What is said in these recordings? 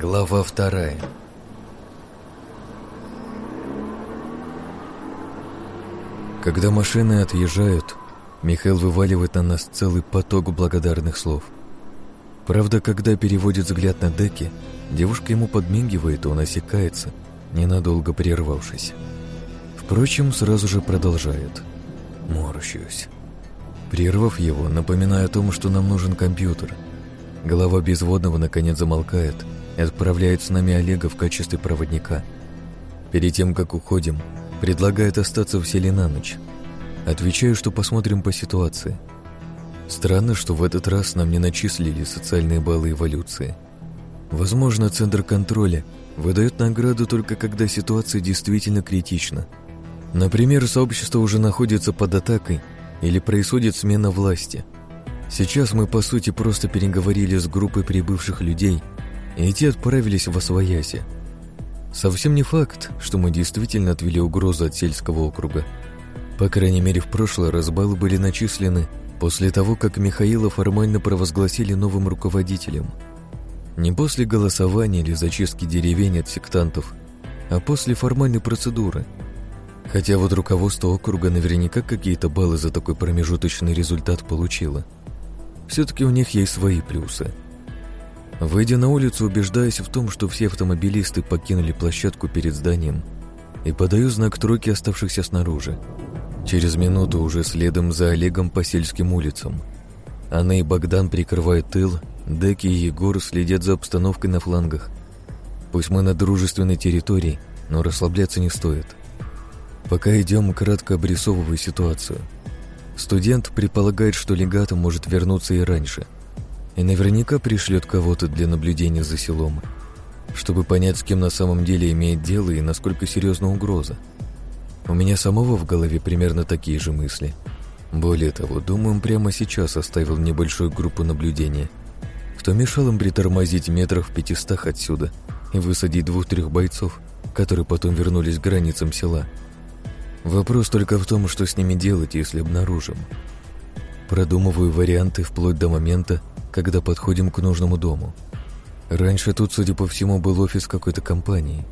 Глава вторая Когда машины отъезжают, Михаил вываливает на нас целый поток благодарных слов. Правда, когда переводит взгляд на деки, девушка ему подмигивает, и он осекается, ненадолго прервавшись. Впрочем, сразу же продолжает. Морщусь. Прервав его, напоминаю о том, что нам нужен компьютер. Голова безводного наконец замолкает и отправляет с нами Олега в качестве проводника. Перед тем, как уходим, предлагает остаться в селе на ночь. Отвечаю, что посмотрим по ситуации. Странно, что в этот раз нам не начислили социальные баллы эволюции. Возможно, Центр контроля выдает награду только когда ситуация действительно критична – Например, сообщество уже находится под атакой или происходит смена власти. Сейчас мы, по сути, просто переговорили с группой прибывших людей, и те отправились в Освояси. Совсем не факт, что мы действительно отвели угрозу от сельского округа. По крайней мере, в прошлый раз баллы были начислены после того, как Михаила формально провозгласили новым руководителем. Не после голосования или зачистки деревень от сектантов, а после формальной процедуры – Хотя вот руководство округа наверняка какие-то баллы за такой промежуточный результат получило. Все-таки у них есть свои плюсы. Выйдя на улицу, убеждаюсь в том, что все автомобилисты покинули площадку перед зданием и подаю знак тройки оставшихся снаружи. Через минуту уже следом за Олегом по сельским улицам. Анна и Богдан прикрывают тыл, Деки и Егор следят за обстановкой на флангах. Пусть мы на дружественной территории, но расслабляться не стоит. Пока идем, кратко обрисовываю ситуацию. Студент предполагает, что легата может вернуться и раньше. И наверняка пришлет кого-то для наблюдения за селом, чтобы понять, с кем на самом деле имеет дело и насколько серьезна угроза. У меня самого в голове примерно такие же мысли. Более того, думаю, он прямо сейчас оставил небольшую группу наблюдения. Кто мешал им притормозить метрах в пятистах отсюда и высадить двух-трех бойцов, которые потом вернулись к границам села – Вопрос только в том, что с ними делать, если обнаружим. Продумываю варианты вплоть до момента, когда подходим к нужному дому. Раньше тут, судя по всему, был офис какой-то компании.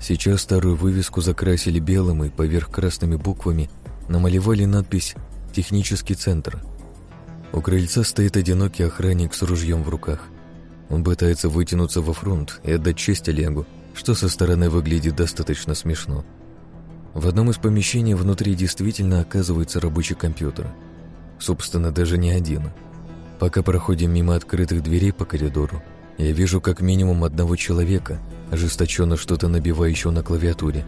Сейчас старую вывеску закрасили белым и поверх красными буквами намалевали надпись «Технический центр». У крыльца стоит одинокий охранник с ружьем в руках. Он пытается вытянуться во фронт и отдать честь Олегу, что со стороны выглядит достаточно смешно. В одном из помещений внутри действительно оказывается рабочий компьютер. Собственно, даже не один. Пока проходим мимо открытых дверей по коридору, я вижу как минимум одного человека, ожесточенно что-то набивающего на клавиатуре.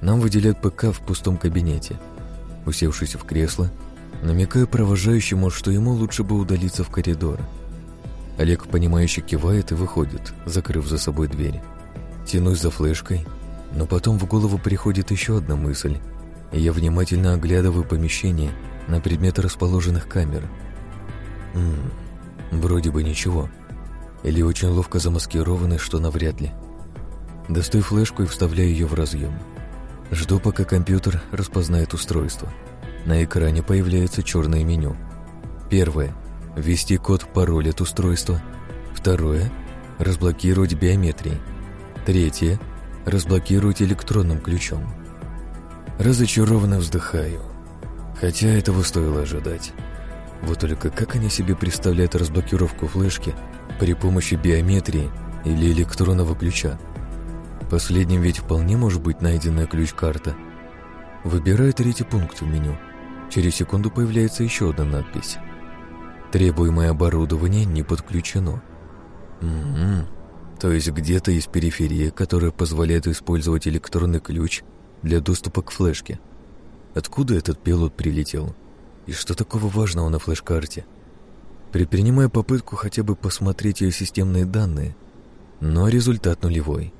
Нам выделяют ПК в пустом кабинете. Усевшись в кресло, намекаю провожающему, что ему лучше бы удалиться в коридор. Олег, понимающе кивает и выходит, закрыв за собой дверь. Тянусь за флешкой — но потом в голову приходит еще одна мысль, и я внимательно оглядываю помещение на предмет расположенных камер. Ммм, вроде бы ничего. Или очень ловко замаскированы, что навряд ли. Достаю флешку и вставляю ее в разъем. Жду, пока компьютер распознает устройство. На экране появляется черное меню. Первое – ввести код-пароль от устройства. Второе – разблокировать биометрии. Третье – разблокировать электронным ключом. Разочарованно вздыхаю. Хотя этого стоило ожидать. Вот только как они себе представляют разблокировку флешки при помощи биометрии или электронного ключа? Последним ведь вполне может быть найденная ключ-карта. Выбираю третий пункт в меню. Через секунду появляется еще одна надпись. Требуемое оборудование не подключено. М-м-м. То есть где-то есть периферия, которая позволяет использовать электронный ключ для доступа к флешке. Откуда этот пилот прилетел? И что такого важного на флеш-карте? Предпринимая попытку хотя бы посмотреть ее системные данные, но результат нулевой.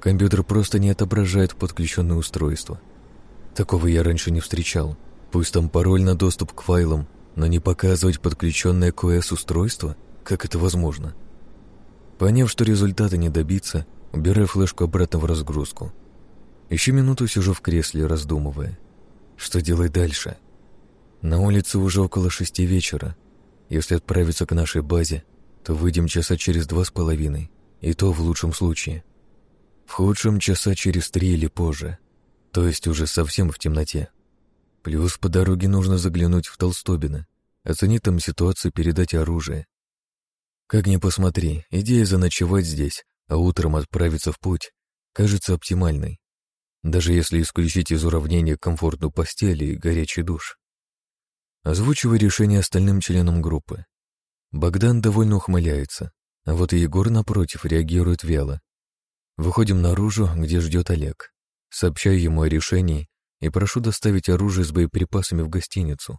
Компьютер просто не отображает подключенное устройство. Такого я раньше не встречал. Пусть там пароль на доступ к файлам, но не показывать подключенное к ОС устройство? Как это возможно? — Поняв, что результата не добиться, убираю флешку обратно в разгрузку. Еще минуту сижу в кресле, раздумывая. Что делать дальше? На улице уже около шести вечера. Если отправиться к нашей базе, то выйдем часа через два с половиной. И то в лучшем случае. В худшем часа через три или позже. То есть уже совсем в темноте. Плюс по дороге нужно заглянуть в Толстобино, оценить там ситуацию, передать оружие. Как ни посмотри, идея заночевать здесь, а утром отправиться в путь, кажется оптимальной. Даже если исключить из уравнения комфортную постель и горячий душ. Озвучиваю решение остальным членам группы. Богдан довольно ухмыляется, а вот и Егор, напротив, реагирует вяло. Выходим наружу, где ждет Олег. Сообщаю ему о решении и прошу доставить оружие с боеприпасами в гостиницу.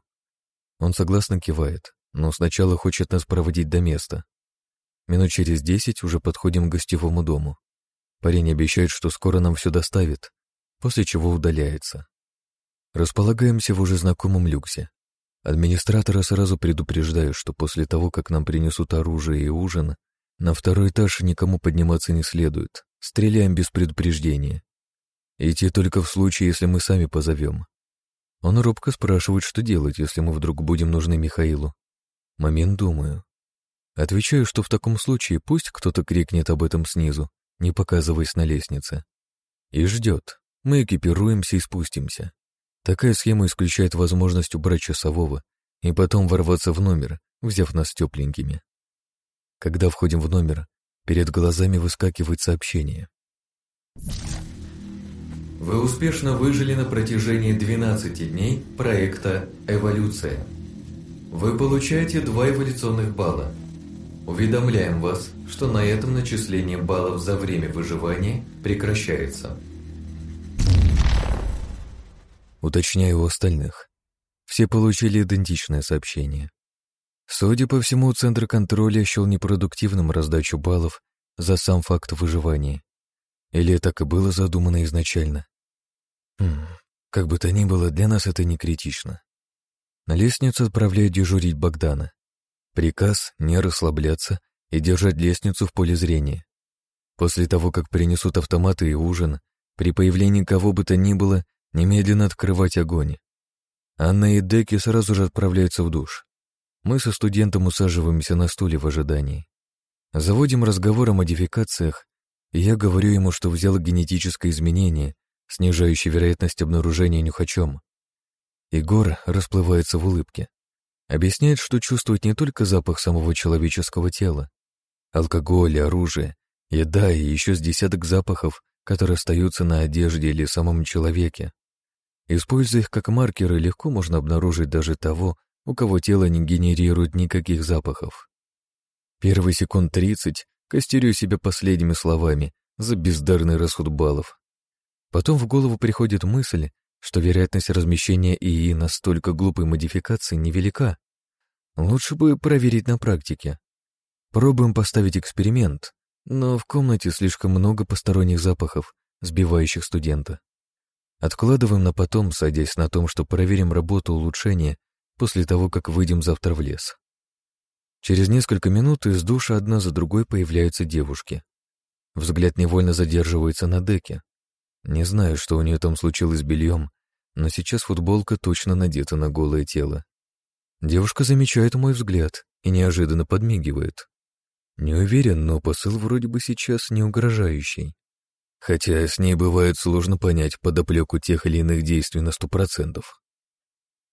Он согласно кивает, но сначала хочет нас проводить до места. Минут через десять уже подходим к гостевому дому. Парень обещает, что скоро нам все доставит, после чего удаляется. Располагаемся в уже знакомом люксе. Администратора сразу предупреждаю, что после того, как нам принесут оружие и ужин, на второй этаж никому подниматься не следует. Стреляем без предупреждения. Идти только в случае, если мы сами позовем. Он робко спрашивает, что делать, если мы вдруг будем нужны Михаилу. Момент думаю. Отвечаю, что в таком случае пусть кто-то крикнет об этом снизу, не показываясь на лестнице. И ждет. Мы экипируемся и спустимся. Такая схема исключает возможность убрать часового и потом ворваться в номер, взяв нас тепленькими. Когда входим в номер, перед глазами выскакивает сообщение. Вы успешно выжили на протяжении 12 дней проекта «Эволюция». Вы получаете два эволюционных балла. Уведомляем вас, что на этом начисление баллов за время выживания прекращается. Уточняю у остальных. Все получили идентичное сообщение. Судя по всему, Центр контроля счел непродуктивным раздачу баллов за сам факт выживания. Или так и было задумано изначально? Хм, как бы то ни было, для нас это не критично. На лестницу отправляют дежурить Богдана. Приказ — не расслабляться и держать лестницу в поле зрения. После того, как принесут автоматы и ужин, при появлении кого бы то ни было, Немедленно открывать огонь. Анна и Деки сразу же отправляются в душ. Мы со студентом усаживаемся на стуле в ожидании. Заводим разговор о модификациях, и я говорю ему, что взял генетическое изменение, снижающее вероятность обнаружения нюхачом. Егор расплывается в улыбке. Объясняет, что чувствует не только запах самого человеческого тела. Алкоголь, оружие, еда и еще с десяток запахов, которые остаются на одежде или самом человеке. Используя их как маркеры, легко можно обнаружить даже того, у кого тело не генерирует никаких запахов. Первые секунд тридцать костерю себя последними словами за бездарный расход баллов. Потом в голову приходит мысль, что вероятность размещения ИИ настолько глупой модификации невелика. Лучше бы проверить на практике. Пробуем поставить эксперимент, но в комнате слишком много посторонних запахов, сбивающих студента. Откладываем на потом, садясь на том, что проверим работу улучшения после того, как выйдем завтра в лес. Через несколько минут из душа одна за другой появляются девушки. Взгляд невольно задерживается на деке. Не знаю, что у нее там случилось с бельем, но сейчас футболка точно надета на голое тело. Девушка замечает мой взгляд и неожиданно подмигивает. Не уверен, но посыл вроде бы сейчас не угрожающий. Хотя с ней бывает сложно понять подоплеку тех или иных действий на сто процентов.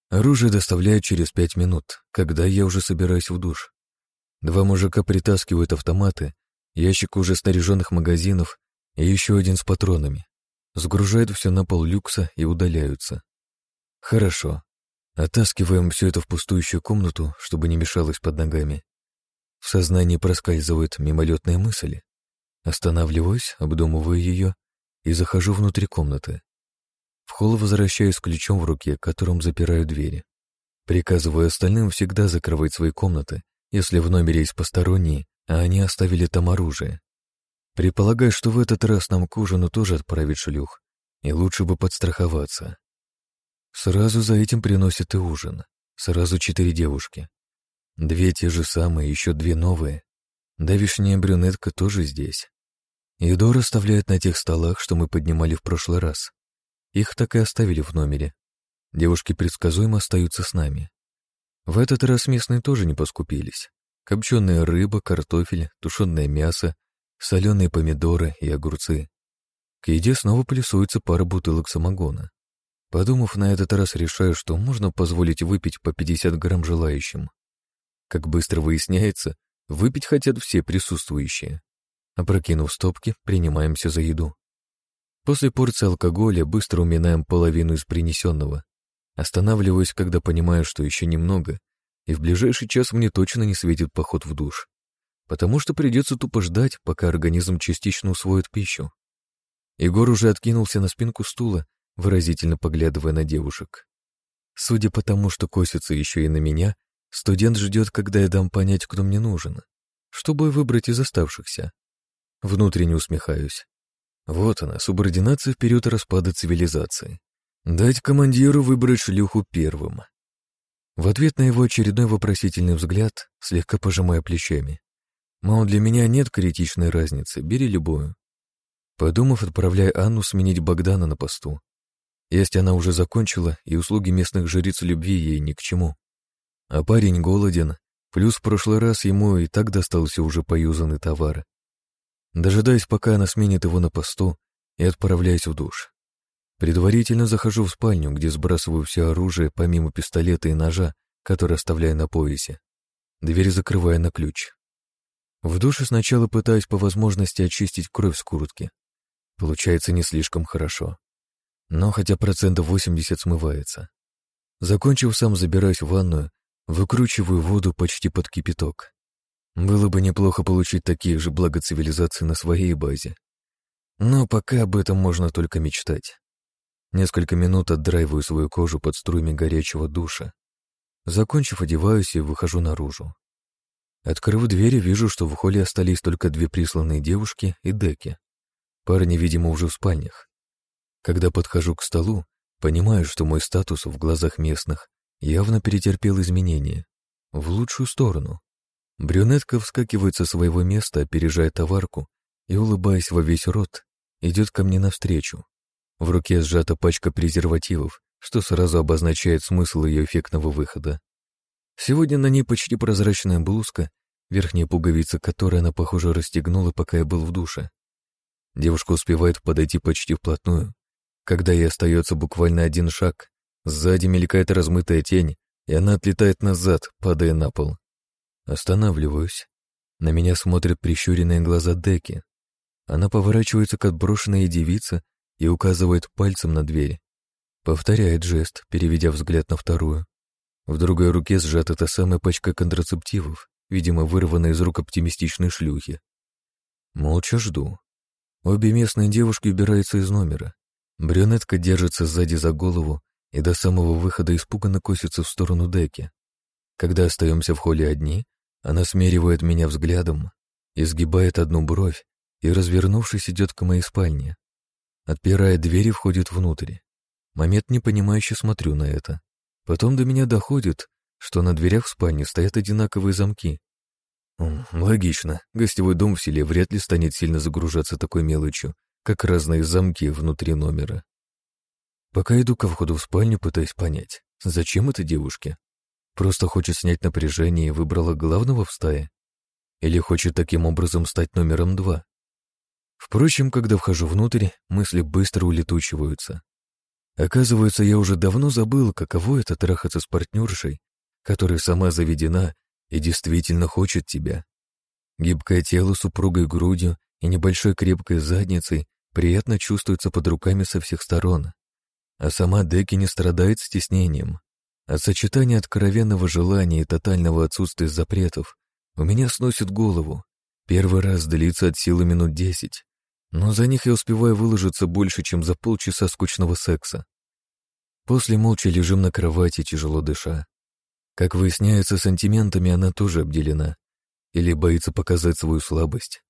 Оружие доставляют через пять минут, когда я уже собираюсь в душ. Два мужика притаскивают автоматы, ящик уже снаряженных магазинов и еще один с патронами. Сгружают все на пол люкса и удаляются. Хорошо. Оттаскиваем все это в пустующую комнату, чтобы не мешалось под ногами. В сознании проскальзывают мимолетные мысли. Останавливаюсь, обдумываю ее и захожу внутрь комнаты. В холл возвращаюсь с ключом в руке, которым запираю двери. Приказываю остальным всегда закрывать свои комнаты, если в номере есть посторонние, а они оставили там оружие. Предполагаю, что в этот раз нам к ужину тоже отправить шлюх, и лучше бы подстраховаться. Сразу за этим приносят и ужин. Сразу четыре девушки. Две те же самые, еще две новые. Давишняя брюнетка тоже здесь. Еду расставляют на тех столах, что мы поднимали в прошлый раз. Их так и оставили в номере. Девушки предсказуемо остаются с нами. В этот раз местные тоже не поскупились. Копченая рыба, картофель, тушеное мясо, соленые помидоры и огурцы. К еде снова плюсуется пара бутылок самогона. Подумав на этот раз, решаю, что можно позволить выпить по 50 грамм желающим. Как быстро выясняется, выпить хотят все присутствующие. Опрокинув стопки, принимаемся за еду. После порции алкоголя быстро уминаем половину из принесенного. Останавливаюсь, когда понимаю, что еще немного, и в ближайший час мне точно не светит поход в душ, потому что придется тупо ждать, пока организм частично усвоит пищу. Егор уже откинулся на спинку стула, выразительно поглядывая на девушек. Судя по тому, что косится еще и на меня, студент ждет, когда я дам понять, кто мне нужен, чтобы выбрать из оставшихся. Внутренне усмехаюсь. Вот она, субординация в период распада цивилизации. Дать командиру выбрать шлюху первым. В ответ на его очередной вопросительный взгляд, слегка пожимая плечами. Мол, для меня нет критичной разницы, бери любую. Подумав, отправляя Анну сменить Богдана на посту. Есть она уже закончила, и услуги местных жриц любви ей ни к чему. А парень голоден, плюс в прошлый раз ему и так достался уже поюзанный товар. Дожидаясь, пока она сменит его на посту, и отправляюсь в душ. Предварительно захожу в спальню, где сбрасываю все оружие, помимо пистолета и ножа, который оставляю на поясе. Дверь закрываю на ключ. В душе сначала пытаюсь по возможности очистить кровь с куртки. Получается не слишком хорошо. Но хотя процентов 80 смывается. Закончив сам, забираюсь в ванную, выкручиваю воду почти под кипяток. Было бы неплохо получить такие же блага цивилизации на своей базе. Но пока об этом можно только мечтать. Несколько минут отдраиваю свою кожу под струями горячего душа. Закончив, одеваюсь и выхожу наружу. Открыв дверь, вижу, что в холле остались только две присланные девушки и деки. Парни, видимо, уже в спальнях. Когда подхожу к столу, понимаю, что мой статус в глазах местных явно перетерпел изменения. В лучшую сторону. Брюнетка вскакивает со своего места, опережая товарку, и, улыбаясь во весь рот, идет ко мне навстречу. В руке сжата пачка презервативов, что сразу обозначает смысл ее эффектного выхода. Сегодня на ней почти прозрачная блузка, верхняя пуговица которой она, похоже, расстегнула, пока я был в душе. Девушка успевает подойти почти вплотную. Когда ей остается буквально один шаг, сзади мелькает размытая тень, и она отлетает назад, падая на пол. Останавливаюсь. На меня смотрят прищуренные глаза Деки. Она поворачивается к отброшенной девице и указывает пальцем на дверь. Повторяет жест, переведя взгляд на вторую. В другой руке сжата та самая пачка контрацептивов, видимо, вырванная из рук оптимистичной шлюхи. Молча жду. Обе местные девушки убираются из номера. Брюнетка держится сзади за голову и до самого выхода испуганно косится в сторону Деки. Когда остаемся в холле одни, она смеривает меня взглядом, изгибает одну бровь и, развернувшись, идет к моей спальне. Отпирая дверь и входит внутрь. Момент непонимающе смотрю на это. Потом до меня доходит, что на дверях в спальне стоят одинаковые замки. Логично, гостевой дом в селе вряд ли станет сильно загружаться такой мелочью, как разные замки внутри номера. Пока иду ко входу в спальню, пытаюсь понять, зачем это девушке? Просто хочет снять напряжение и выбрала главного в стае? Или хочет таким образом стать номером два? Впрочем, когда вхожу внутрь, мысли быстро улетучиваются. Оказывается, я уже давно забыл, каково это трахаться с партнершей, которая сама заведена и действительно хочет тебя. Гибкое тело с упругой грудью и небольшой крепкой задницей приятно чувствуется под руками со всех сторон. А сама Деки не страдает стеснением. От сочетания откровенного желания и тотального отсутствия запретов у меня сносит голову. Первый раз длится от силы минут десять, но за них я успеваю выложиться больше, чем за полчаса скучного секса. После молча лежим на кровати, тяжело дыша. Как выясняется, сантиментами она тоже обделена. Или боится показать свою слабость.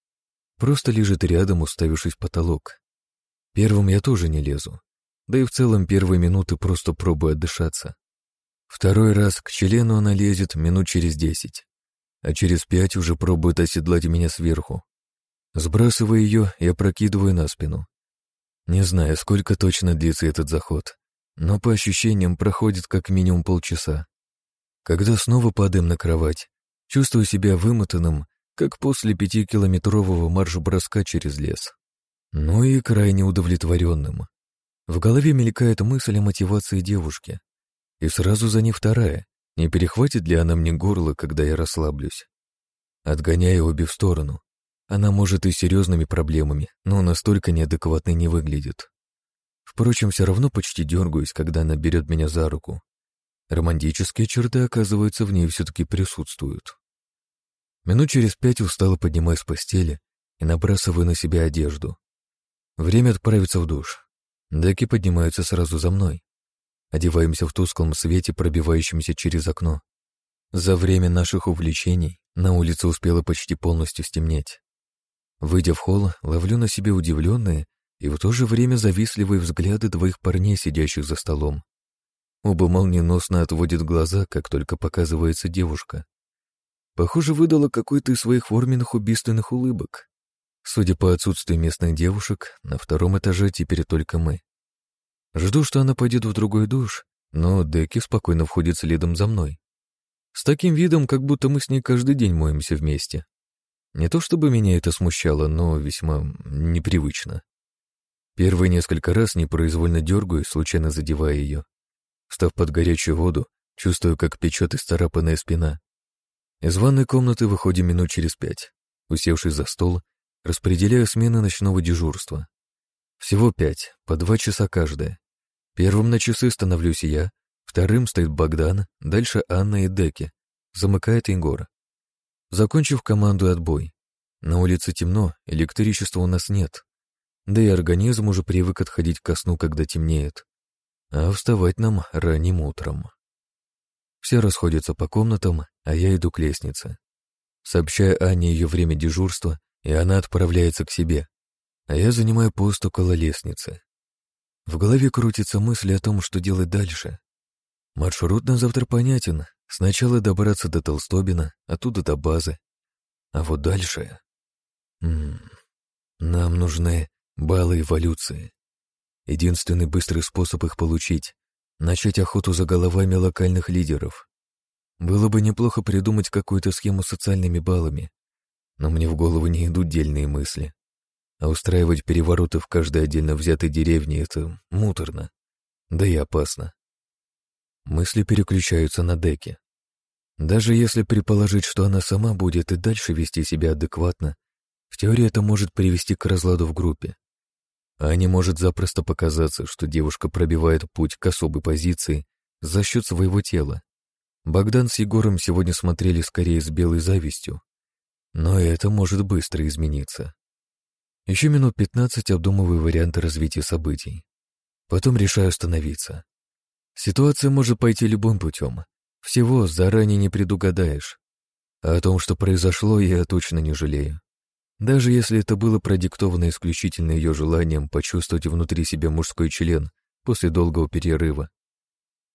Просто лежит рядом, уставившись в потолок. Первым я тоже не лезу. Да и в целом первые минуты просто пробую отдышаться. Второй раз к члену она лезет минут через десять, а через пять уже пробует оседлать меня сверху. Сбрасываю ее и опрокидываю на спину. Не знаю, сколько точно длится этот заход, но по ощущениям проходит как минимум полчаса. Когда снова падаем на кровать, чувствую себя вымотанным как после пятикилометрового марш-броска через лес. Ну и крайне удовлетворенным. В голове мелькает мысль о мотивации девушки. И сразу за ней вторая. Не перехватит ли она мне горло, когда я расслаблюсь? Отгоняя обе в сторону. Она может и серьезными проблемами, но настолько неадекватной не выглядит. Впрочем, все равно почти дергаюсь, когда она берет меня за руку. Романтические черты, оказывается, в ней все-таки присутствуют. Минут через пять устало поднимаюсь с постели и набрасываю на себя одежду. Время отправиться в душ. Деки поднимаются сразу за мной. Одеваемся в тусклом свете, пробивающемся через окно. За время наших увлечений на улице успело почти полностью стемнеть. Выйдя в холл, ловлю на себе удивленные и в то же время завистливые взгляды двоих парней, сидящих за столом. Оба молниеносно отводят глаза, как только показывается девушка. Похоже, выдала какой-то из своих форменных убийственных улыбок. Судя по отсутствию местных девушек, на втором этаже теперь только мы. Жду, что она пойдет в другой душ, но Деки спокойно входит следом за мной. С таким видом, как будто мы с ней каждый день моемся вместе. Не то чтобы меня это смущало, но весьма непривычно. Первые несколько раз непроизвольно дергаю, случайно задевая ее. Встав под горячую воду, чувствую, как печет исцарапанная спина. Из ванной комнаты выходим минут через пять. Усевшись за стол, распределяю смены ночного дежурства. Всего пять, по два часа каждая. Первым на часы становлюсь я, вторым стоит Богдан, дальше Анна и Деки. Замыкает Егор. Закончив команду отбой. На улице темно, электричества у нас нет. Да и организм уже привык отходить ко сну, когда темнеет. А вставать нам ранним утром. Все расходятся по комнатам, а я иду к лестнице. Сообщаю Ане ее время дежурства, и она отправляется к себе, а я занимаю пост около лестницы. В голове крутится мысль о том, что делать дальше. Маршрут на завтра понятен. Сначала добраться до Толстобина, оттуда до базы. А вот дальше... М -м, нам нужны баллы эволюции. Единственный быстрый способ их получить — начать охоту за головами локальных лидеров. Было бы неплохо придумать какую-то схему с социальными баллами, но мне в голову не идут дельные мысли. А устраивать перевороты в каждой отдельно взятой деревне — это муторно, да и опасно. Мысли переключаются на деки. Даже если предположить, что она сама будет и дальше вести себя адекватно, в теории это может привести к разладу в группе. А не может запросто показаться, что девушка пробивает путь к особой позиции за счет своего тела. Богдан с Егором сегодня смотрели скорее с белой завистью. Но это может быстро измениться. Еще минут пятнадцать обдумываю варианты развития событий. Потом решаю остановиться. Ситуация может пойти любым путем. Всего заранее не предугадаешь. А о том, что произошло, я точно не жалею. Даже если это было продиктовано исключительно ее желанием почувствовать внутри себя мужской член после долгого перерыва.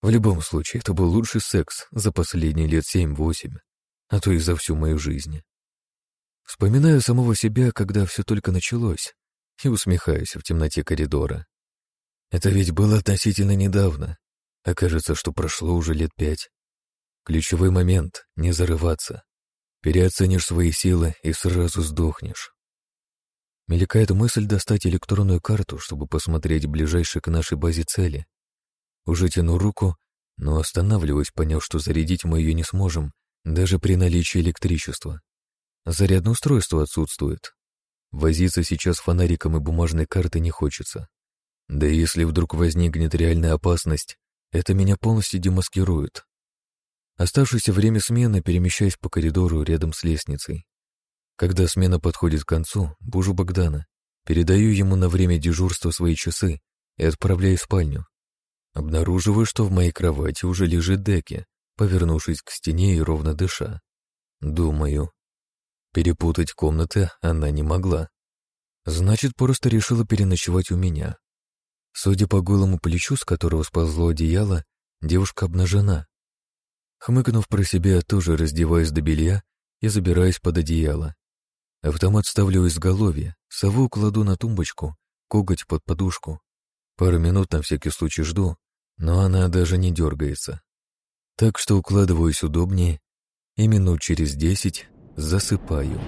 В любом случае, это был лучший секс за последние лет семь-восемь, а то и за всю мою жизнь. Вспоминаю самого себя, когда все только началось, и усмехаюсь в темноте коридора. Это ведь было относительно недавно, а кажется, что прошло уже лет пять. Ключевой момент — не зарываться. Переоценишь свои силы и сразу сдохнешь. Мелькает мысль достать электронную карту, чтобы посмотреть ближайшие к нашей базе цели. Уже тяну руку, но останавливаюсь, поняв, что зарядить мы ее не сможем, даже при наличии электричества. Зарядное устройство отсутствует. Возиться сейчас фонариком и бумажной картой не хочется. Да и если вдруг возникнет реальная опасность, это меня полностью демаскирует. Оставшееся время смены перемещаюсь по коридору рядом с лестницей. Когда смена подходит к концу, бужу Богдана, передаю ему на время дежурства свои часы и отправляю в спальню. Обнаруживаю, что в моей кровати уже лежит Деки, повернувшись к стене и ровно дыша. Думаю, Перепутать комнаты она не могла. Значит, просто решила переночевать у меня. Судя по голому плечу, с которого сползло одеяло, девушка обнажена. Хмыкнув про себя, тоже раздеваюсь до белья и забираюсь под одеяло. Автомат ставлю изголовье, сову кладу на тумбочку, коготь под подушку. Пару минут на всякий случай жду, но она даже не дергается. Так что укладываюсь удобнее, и минут через десять засыпаю.